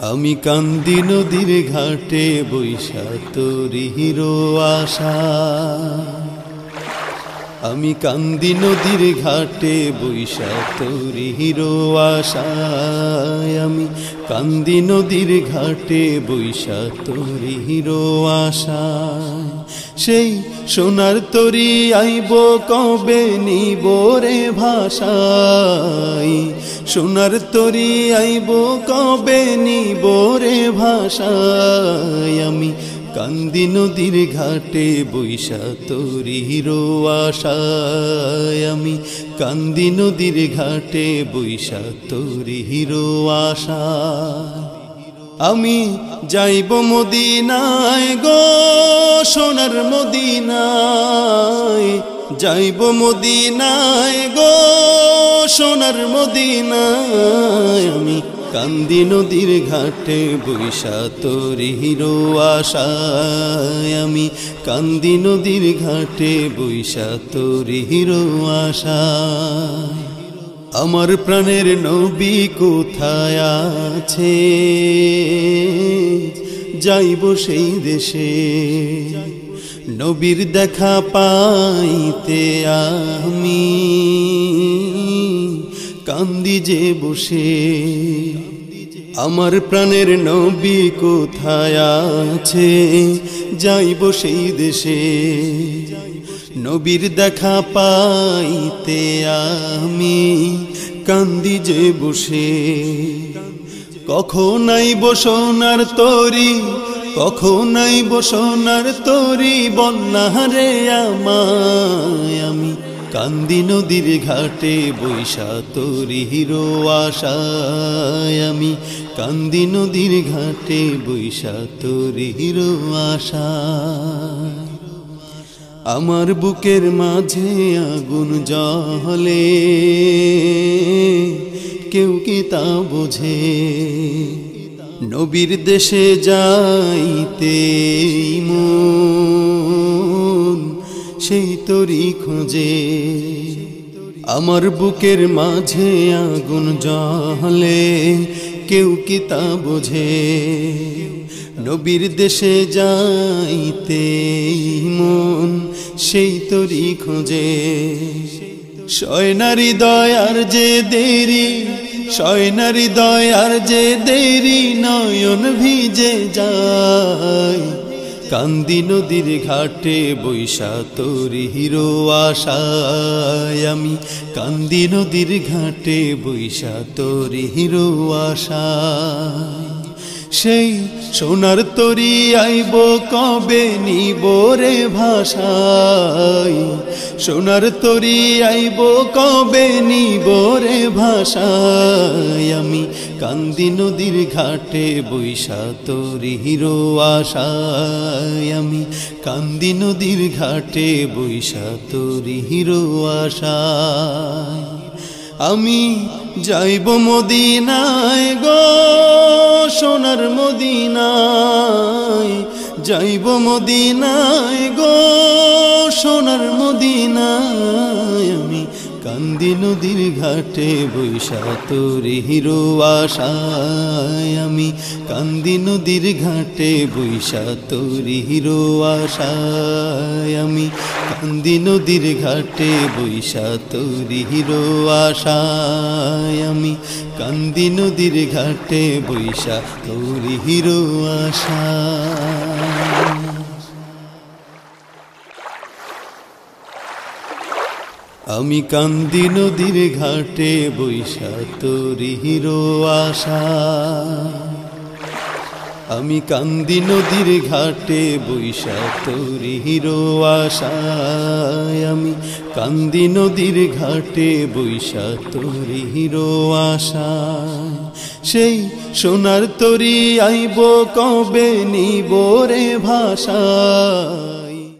আমি কান্দি নদীর ঘাটে বৈশা তোরি হিরো আশা। আমি কান্দি নদীর ঘাটে বৈশা তোরি হিরো আশায় আমি কান্দি নদীর ঘাটে বৈশা তোরি হিরো আশায় সেই সোনার তরি আইব কবে নিব রে ভাষাই? সোনার তরি আইব কবে নিব রে ভাষায় আমি কান্দি নদীর ঘাটে বৈশা তরি হিরো আশায় আমি কান্দি নদীর ঘাটে বৈশা তরি হিরো আশায় আমি যাইব মদিনায় গো, সোনার মদিনায়। যাইব মদিনায় গো, সোনার মদিনায়। আমি কান্দি নদীর ঘাটে বৈশা তোরি হিরো আশায়। আমি কান্দি নদীর ঘাটে বৈশা তোরি হিরো আশায়। আমার প্রাণের নবী কোথায় আছে? যাইব সেই দেশে। নবীর দেখা পাইতে আমি। কান্দি যে বসে। আমার প্রাণের নবী কোথায় আছে? যাইব সেই দেশে। নবীর দেখা পাইতে আমি কান্দি যে বসে। কখন আইব সোনার তরি কখন আইব সোনার তরি বন্যারে আমায় আমি কান্দি নদীর ঘাটে বৈশা তরি হিরো আশায় আমি কান্দি নদীর ঘাটে বৈশা তরি হিরো আশায়। আমার বুকের মাঝে আগুন জলে কেউ কি তা বোঝে? নবীর দেশে যাইতে মন সেই তরি খোঁজে। আমার বুকের মাঝে আগুন জলে কেউ কি তা বোঝে? নবীর দেশে যাইতে মন সেই তরি খোঁজে। সয়নারি দয়ার যে দেরি সয়নারি দয়ার যে দেরি নয়ন ভিজে যায়। কান্দি নদীর ঘাটে বৈশা তোরি হিরো আশায়। আমি কান্দি নদীর ঘাটে বৈশা তোরি হিরো আশায়। সেই সোনার তরি আইব কবে নিব রে ভাষাই? সোনার তরি আইব কবে নিব রে ভাষাই? আমি কান্দি নদীর ঘাটে বৈশা তরি হিরো আশায় আমি কান্দি নদীর ঘাটে বৈশা তরি হিরো আশায় আমি যাইব মদিনায় গো সোনার মদিনায়। যাইব মদিনায় গো সোনার মদিনায় আমি কান্দি নদীর ঘাটে বৈশা তোরি হিরো আশায় আমি। কান্দি নদীর ঘাটে বৈশা তোরি হিরো আশায় আমি। কান্দি নদীর ঘাটে বৈশা তোরি হিরো আশায় আমি। কান্দি নদীর ঘাটে বৈশা তোরি হিরো আশায়। আমি কান্দি নদীর ঘাটে বৈশা তোরি হিরো আশা। আমি কান্দি নদীর ঘাটে বৈশা তোরি হিরো আশায় আমি কান্দি নদীর ঘাটে বৈশা তোরি হিরো আশায় সেই সোনার তরি আইব কবে নিব রে ভাষায়